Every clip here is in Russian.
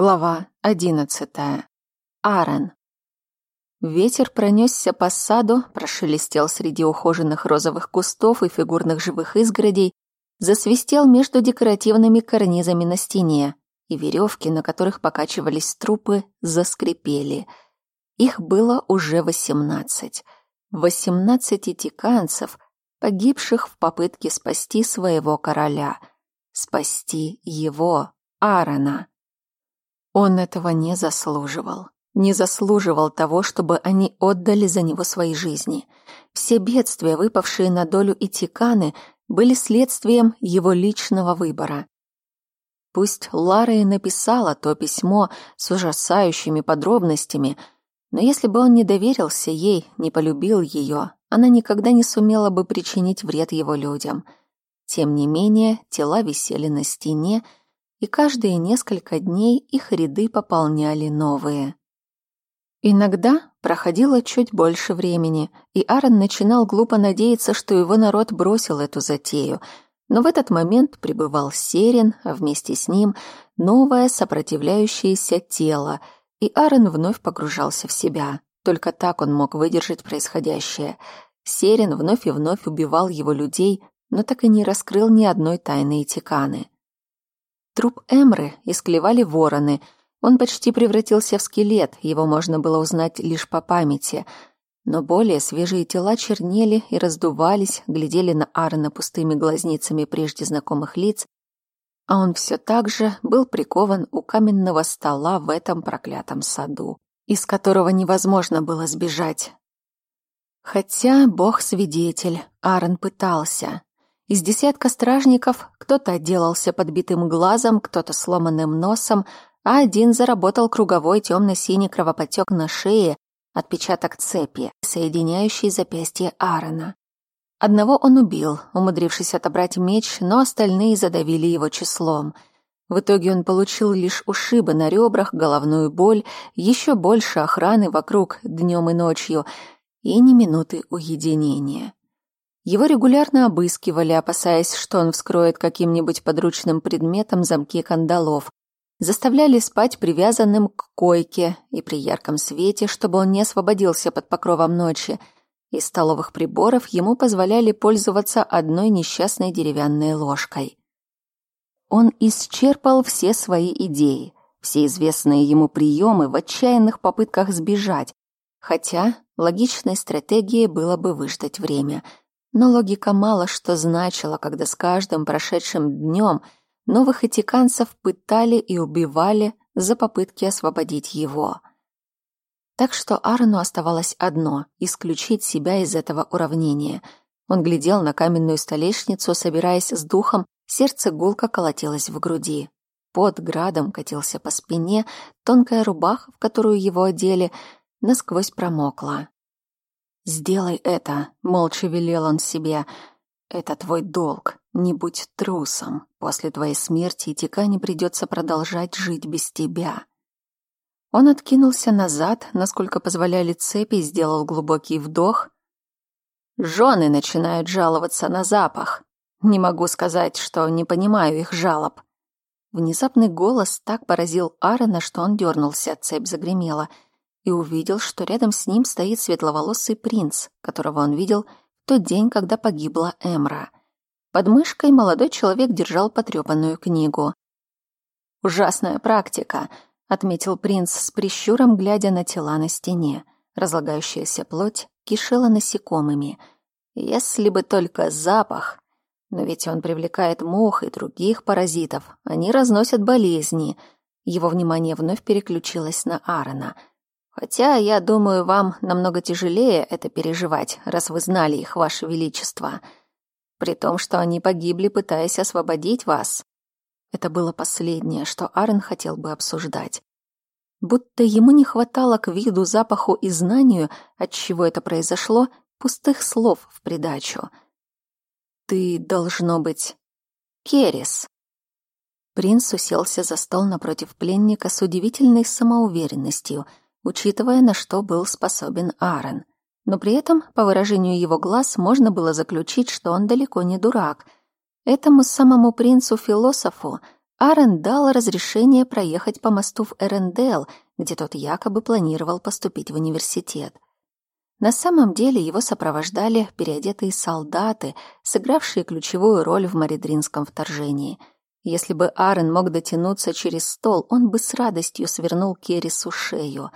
Глава одиннадцатая. Аарон. Ветер пронесся по саду, прошелестел среди ухоженных розовых кустов и фигурных живых изгородей, засвистел между декоративными карнизами на стене, и веревки, на которых покачивались трупы, заскрипели. Их было уже восемнадцать. Восемнадцать этиканцев, погибших в попытке спасти своего короля. Спасти его, Аарона. Он этого не заслуживал. Не заслуживал того, чтобы они отдали за него свои жизни. Все бедствия, выпавшие на долю Итиканы, были следствием его личного выбора. Пусть Лара и написала то письмо с ужасающими подробностями, но если бы он не доверился ей, не полюбил ее, она никогда не сумела бы причинить вред его людям. Тем не менее, тела висели на стене, и каждые несколько дней их ряды пополняли новые. Иногда проходило чуть больше времени, и Аарон начинал глупо надеяться, что его народ бросил эту затею, но в этот момент прибывал Серин, а вместе с ним новое сопротивляющееся тело, и Аарон вновь погружался в себя. Только так он мог выдержать происходящее. Серин вновь и вновь убивал его людей, но так и не раскрыл ни одной тайны Этиканы. Труп Эмры исклевали вороны. Он почти превратился в скелет, его можно было узнать лишь по памяти. Но более свежие тела чернели и раздувались, глядели на Аарона пустыми глазницами прежде знакомых лиц, а он все так же был прикован у каменного стола в этом проклятом саду, из которого невозможно было сбежать. Хотя, бог свидетель, Аарон пытался. Из десятка стражников кто-то отделался подбитым глазом, кто-то сломанным носом, а один заработал круговой темно-синий кровоподтек на шее, отпечаток цепи, соединяющей запястье Аарона. Одного он убил, умудрившись отобрать меч, но остальные задавили его числом. В итоге он получил лишь ушибы на ребрах, головную боль, еще больше охраны вокруг днем и ночью и ни минуты уединения. Его регулярно обыскивали, опасаясь, что он вскроет каким-нибудь подручным предметом замки кандалов. Заставляли спать привязанным к койке и при ярком свете, чтобы он не освободился под покровом ночи. Из столовых приборов ему позволяли пользоваться одной несчастной деревянной ложкой. Он исчерпал все свои идеи, все известные ему приемы в отчаянных попытках сбежать, хотя логичной стратегией было бы выждать время — но логика мало что значила, когда с каждым прошедшим днем новых этиканцев пытали и убивали за попытки освободить его. Так что Арну оставалось одно — исключить себя из этого уравнения. Он глядел на каменную столешницу, собираясь с духом, сердце гулко колотилось в груди. Под градом катился по спине, тонкая рубаха, в которую его одели, насквозь промокла. «Сделай это», — молча велел он себе. «Это твой долг. Не будь трусом. После твоей смерти Тикане придется продолжать жить без тебя». Он откинулся назад, насколько позволяли цепи, сделал глубокий вдох. «Жены начинают жаловаться на запах. Не могу сказать, что не понимаю их жалоб». Внезапный голос так поразил Аарона, что он дернулся, цепь загремела — и увидел, что рядом с ним стоит светловолосый принц, которого он видел в тот день, когда погибла Эмра. Под мышкой молодой человек держал потрепанную книгу. «Ужасная практика», — отметил принц с прищуром, глядя на тела на стене. Разлагающаяся плоть кишела насекомыми. Если бы только запах. Но ведь он привлекает мух и других паразитов. Они разносят болезни. Его внимание вновь переключилось на Аарона — Хотя, я думаю, вам намного тяжелее это переживать, раз вы знали их, ваше величество. При том, что они погибли, пытаясь освободить вас. Это было последнее, что Арен хотел бы обсуждать. Будто ему не хватало к виду, запаху и знанию, от чего это произошло, пустых слов в придачу. «Ты, должно быть, Керес». Принц уселся за стол напротив пленника с удивительной самоуверенностью — учитывая, на что был способен Аарон. Но при этом, по выражению его глаз, можно было заключить, что он далеко не дурак. Этому самому принцу-философу Аарон дал разрешение проехать по мосту в Эрендел, где тот якобы планировал поступить в университет. На самом деле его сопровождали переодетые солдаты, сыгравшие ключевую роль в Маридринском вторжении. Если бы Аарон мог дотянуться через стол, он бы с радостью свернул Керрису шею.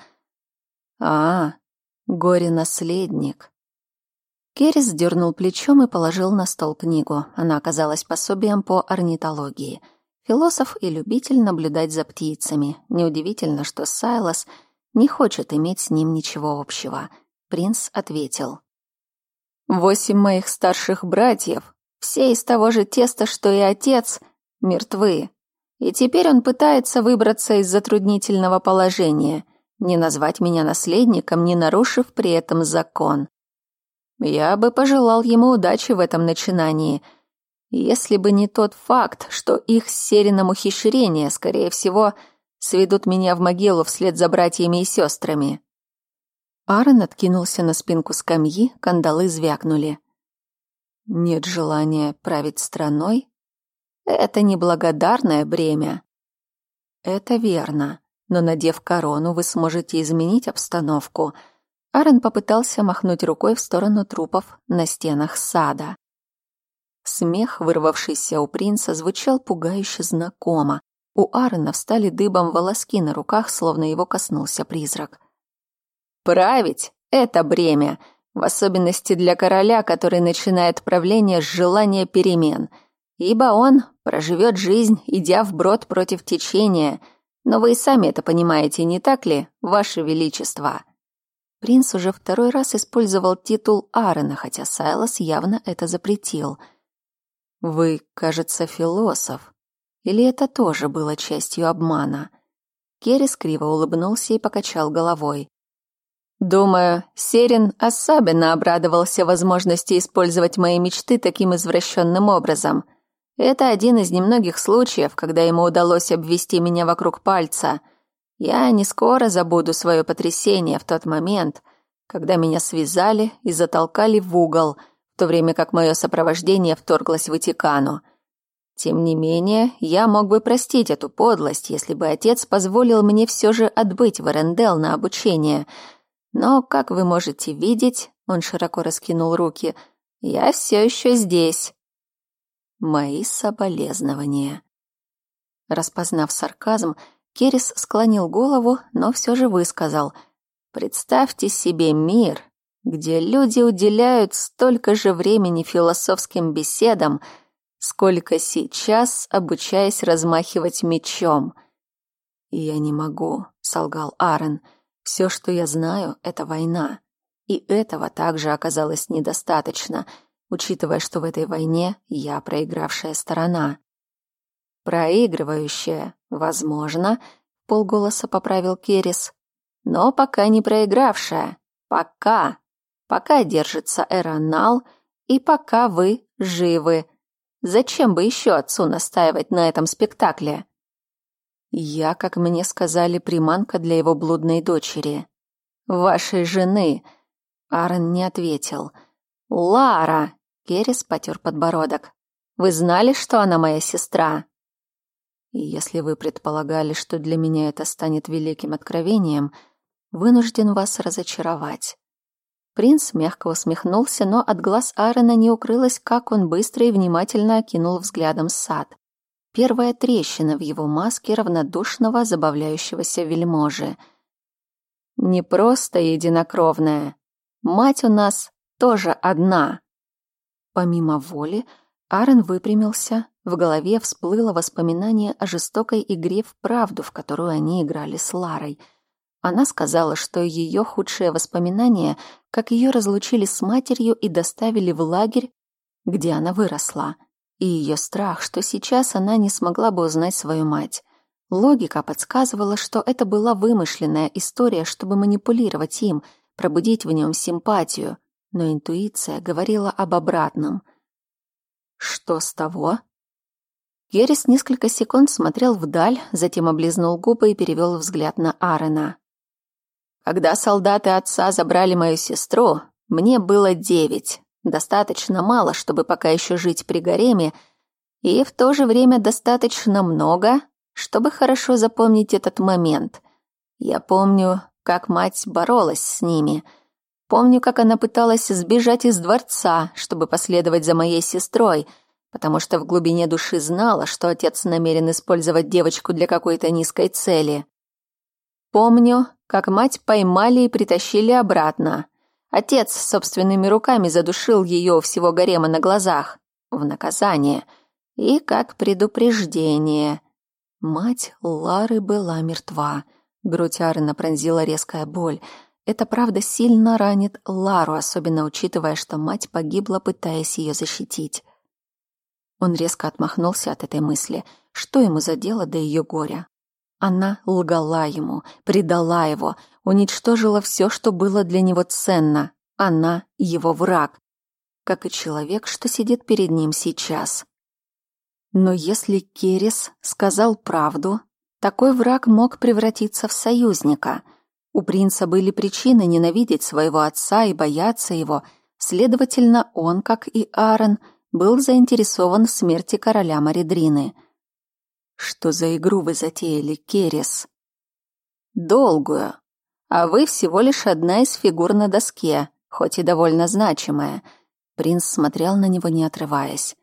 «А, горе-наследник», Керрис дернул плечом и положил на стол книгу. Она оказалась пособием по орнитологии. Философ и любитель наблюдать за птицами. Неудивительно, что Сайлас не хочет иметь с ним ничего общего. Принц ответил. «Восемь моих старших братьев, все из того же теста, что и отец, мертвы. И теперь он пытается выбраться из затруднительного положения, не назвать меня наследником, не нарушив при этом закон. Я бы пожелал ему удачи в этом начинании, если бы не тот факт, что их с ухищрения, скорее всего, сведут меня в могилу вслед за братьями и сестрами. Аарон откинулся на спинку скамьи, кандалы звякнули. Нет желания править страной? Это неблагодарное бремя. Это верно, но надев корону, вы сможете изменить обстановку — Аарон попытался махнуть рукой в сторону трупов на стенах сада. Смех, вырвавшийся у принца, звучал пугающе знакомо. У Аарона встали дыбом волоски на руках, словно его коснулся призрак. «Править — это бремя, в особенности для короля, который начинает правление с желания перемен, ибо он проживет жизнь, идя вброд против течения. Но вы и сами это понимаете, не так ли, ваше величество?» Принц уже второй раз использовал титул Аарона, хотя Сайлос явно это запретил. «Вы, кажется, философ. Или это тоже было частью обмана?» Керрис криво улыбнулся и покачал головой. «Думаю, Серин особенно обрадовался возможности использовать мои мечты таким извращенным образом. Это один из немногих случаев, когда ему удалось обвести меня вокруг пальца — я не скоро забуду свое потрясение в тот момент, когда меня связали и затолкали в угол, в то время как мое сопровождение вторглось в Ватикану. Тем не менее, я мог бы простить эту подлость, если бы отец позволил мне все же отбыть в Эрендел на обучение. Но, как вы можете видеть, он широко раскинул руки, я все еще здесь. Мои соболезнования. Распознав сарказм, Керис склонил голову, но все же высказал. «Представьте себе мир, где люди уделяют столько же времени философским беседам, сколько сейчас, обучаясь размахивать мечом». «Я не могу», — солгал Аарон. «Все, что я знаю, — это война. И этого также оказалось недостаточно, учитывая, что в этой войне я проигравшая сторона». Проигрывающая, возможно, полголоса поправил Керис, но пока не проигравшая. Пока. Пока держится Эронал и пока вы живы. Зачем бы еще отцу настаивать на этом спектакле? Я, как мне сказали, приманка для его блудной дочери. Вашей жены. Аарон не ответил. Лара. Керис потер подбородок. Вы знали, что она моя сестра? И если вы предполагали, что для меня это станет великим откровением, вынужден вас разочаровать. Принц мягко усмехнулся, но от глаз Аарона не укрылось, как он быстро и внимательно окинул взглядом сад. Первая трещина в его маске равнодушного, забавляющегося вельможи. Не просто единокровная. Мать у нас тоже одна. Помимо воли, Аарон выпрямился, в голове всплыло воспоминание о жестокой игре в правду, в которую они играли с Ларой. Она сказала, что ее худшее воспоминание, как ее разлучили с матерью и доставили в лагерь, где она выросла, и ее страх, что сейчас она не смогла бы узнать свою мать. Логика подсказывала, что это была вымышленная история, чтобы манипулировать им, пробудить в нем симпатию, но интуиция говорила об обратном — что с того? Геррис несколько секунд смотрел вдаль, затем облизнул губы и перевел взгляд на Аарона. Когда солдаты отца забрали мою сестру, мне было девять. Достаточно мало, чтобы пока еще жить при гареме и в то же время достаточно много, чтобы хорошо запомнить этот момент. Я помню, как мать боролась с ними. Помню, как она пыталась сбежать из дворца, чтобы последовать за моей сестрой, потому что в глубине души знала, что отец намерен использовать девочку для какой-то низкой цели. Помню, как мать поймали и притащили обратно. Отец собственными руками задушил ее у всего гарема на глазах. В наказание. И как предупреждение. Мать Лары была мертва. Грудь Арена пронзила резкая боль. Это правда сильно ранит Лару, особенно учитывая, что мать погибла, пытаясь ее защитить. Он резко отмахнулся от этой мысли. Что ему за дело до ее горя? Она лгала ему, предала его, уничтожила все, что было для него ценно. Она его враг, как и человек, что сидит перед ним сейчас. Но если Керес сказал правду, такой враг мог превратиться в союзника. У принца были причины ненавидеть своего отца и бояться его, следовательно, он, как и Аарон, был заинтересован в смерти короля Маридрины. Что за игру вы затеяли, Керес? Долгую. А вы всего лишь одна из фигур на доске, хоть и довольно значимая. Принц смотрел на него, не отрываясь.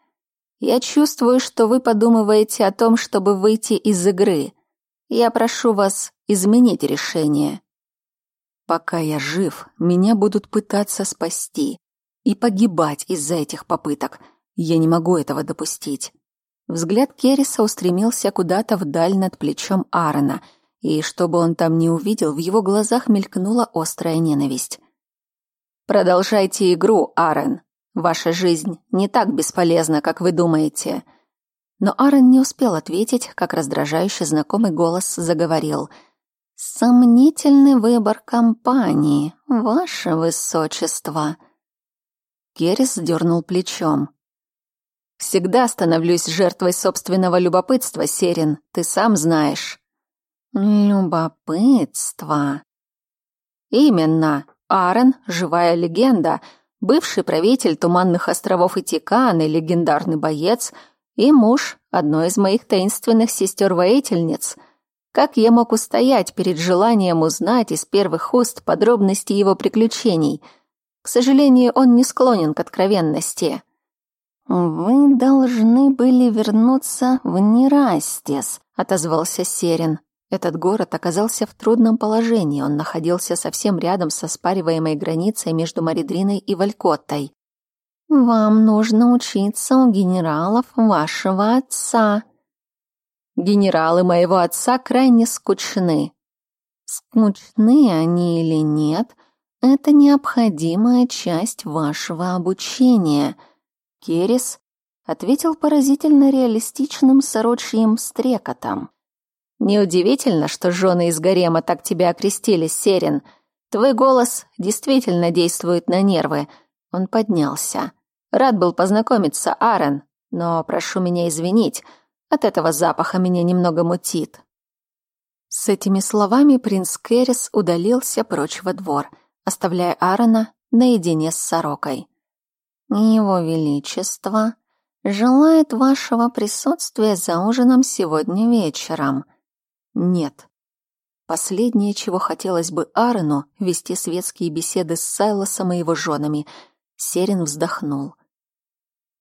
Я чувствую, что вы подумываете о том, чтобы выйти из игры. Я прошу вас изменить решение. Пока я жив, меня будут пытаться спасти и погибать из-за этих попыток. Я не могу этого допустить. Взгляд Керриса устремился куда-то вдаль над плечом Аарона, и чтобы он там не увидел, в его глазах мелькнула острая ненависть. Продолжайте игру, Аарон. Ваша жизнь не так бесполезна, как вы думаете. Но Аарон не успел ответить, как раздражающий знакомый голос заговорил. «Сомнительный выбор компании, ваше высочество». Керрис дернул плечом. «Всегда становлюсь жертвой собственного любопытства, Серин, ты сам знаешь». «Любопытство». «Именно. Аарон — живая легенда, бывший правитель Туманных островов Итикан и легендарный боец — и муж одной из моих таинственных сестер-воительниц. Как я мог устоять перед желанием узнать из первых уст подробности его приключений? К сожалению, он не склонен к откровенности. «Вы должны были вернуться в Нерастес», — отозвался Серин. Этот город оказался в трудном положении, он находился совсем рядом со спариваемой границей между Маридриной и Валькоттой. Вам нужно учиться у генералов вашего отца. Генералы моего отца крайне скучны. Скучны они или нет, это необходимая часть вашего обучения. Керис ответил поразительно реалистичным сорочьим стрекотом. Неудивительно, что жены из гарема так тебя окрестили, Серин. Твой голос действительно действует на нервы. Он поднялся. Рад был познакомиться, Аарон, но прошу меня извинить, от этого запаха меня немного мутит». С этими словами принц Керрис удалился прочь во двор, оставляя Аарона наедине с сорокой. «Его Величество желает вашего присутствия за ужином сегодня вечером». «Нет». Последнее, чего хотелось бы Аарону, вести светские беседы с Сайлосом и его женами. Серин вздохнул.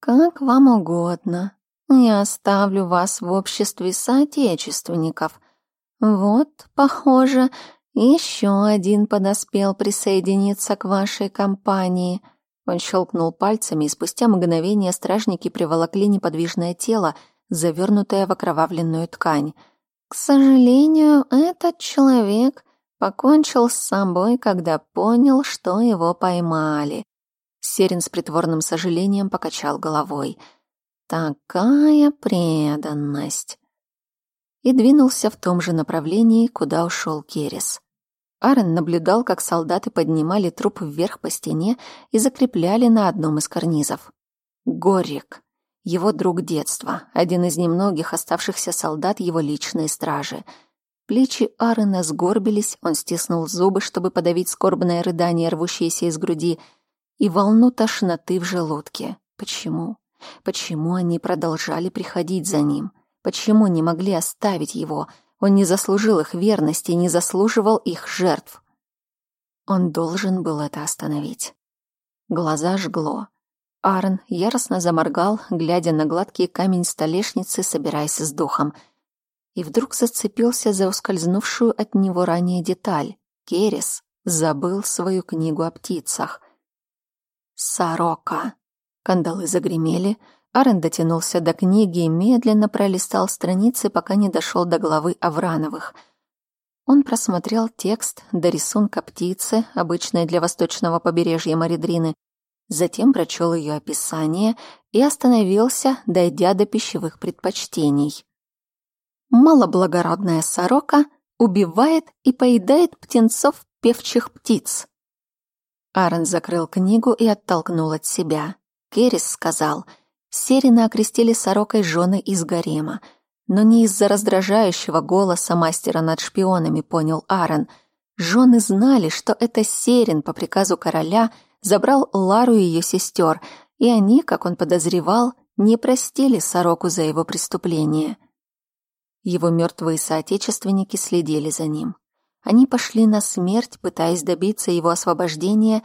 «Как вам угодно. Я оставлю вас в обществе соотечественников. Вот, похоже, еще один подоспел присоединиться к вашей компании». Он щелкнул пальцами, и спустя мгновение стражники приволокли неподвижное тело, завернутое в окровавленную ткань. К сожалению, этот человек покончил с собой, когда понял, что его поймали. Серин с притворным сожалением покачал головой. «Такая преданность!» И двинулся в том же направлении, куда ушел Керес. Аарон наблюдал, как солдаты поднимали труп вверх по стене и закрепляли на одном из карнизов. Горик, его друг детства, один из немногих оставшихся солдат его личной стражи. Плечи Аарона сгорбились, он стиснул зубы, чтобы подавить скорбное рыдание, рвущееся из груди — и волну тошноты в желудке. Почему? Почему они продолжали приходить за ним? Почему не могли оставить его? Он не заслужил их верности, не заслуживал их жертв. Он должен был это остановить. Глаза жгло. Аарон яростно заморгал, глядя на гладкий камень столешницы, собираясь с духом. И вдруг зацепился за ускользнувшую от него ранее деталь. Керес забыл свою книгу о птицах. «Сорока!» Кандалы загремели. Аарон дотянулся до книги и медленно пролистал страницы, пока не дошел до главы Аврановых — он просмотрел текст до рисунка птицы, обычной для восточного побережья Маридрины, затем прочел ее описание и остановился, дойдя до пищевых предпочтений. Малоблагородная сорока убивает и поедает птенцов певчих птиц. Аарон закрыл книгу и оттолкнул от себя. Керрис сказал, Серина окрестили сорокой жены из гарема — но не из-за раздражающего голоса мастера над шпионами, понял Аарон. Жены знали, что это Серин по приказу короля забрал Лару и ее сестер, и они, как он подозревал, не простили Сороку за его преступление. Его мертвые соотечественники следили за ним. Они пошли на смерть, пытаясь добиться его освобождения,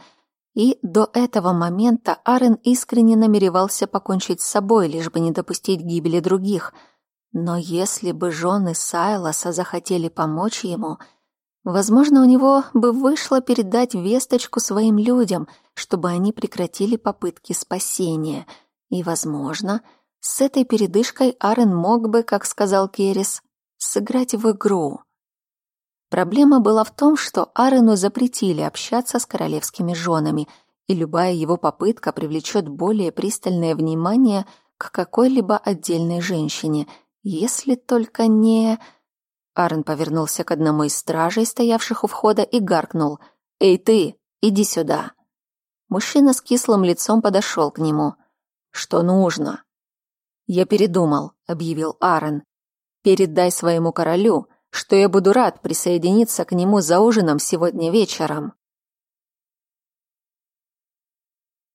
и до этого момента Арен искренне намеревался покончить с собой, лишь бы не допустить гибели других — но если бы жены Сайлоса захотели помочь ему, возможно, у него бы вышло передать весточку своим людям, чтобы они прекратили попытки спасения. И, возможно, с этой передышкой Арен мог бы, как сказал Керрис, сыграть в игру. Проблема была в том, что Арену запретили общаться с королевскими женами, и любая его попытка привлечет более пристальное внимание к какой-либо отдельной женщине — если только не... Аарон повернулся к одному из стражей, стоявших у входа, и гаркнул. «Эй ты, иди сюда!» Мужчина с кислым лицом подошел к нему. «Что нужно?» «Я передумал», — объявил Аарон. «Передай своему королю, что я буду рад присоединиться к нему за ужином сегодня вечером».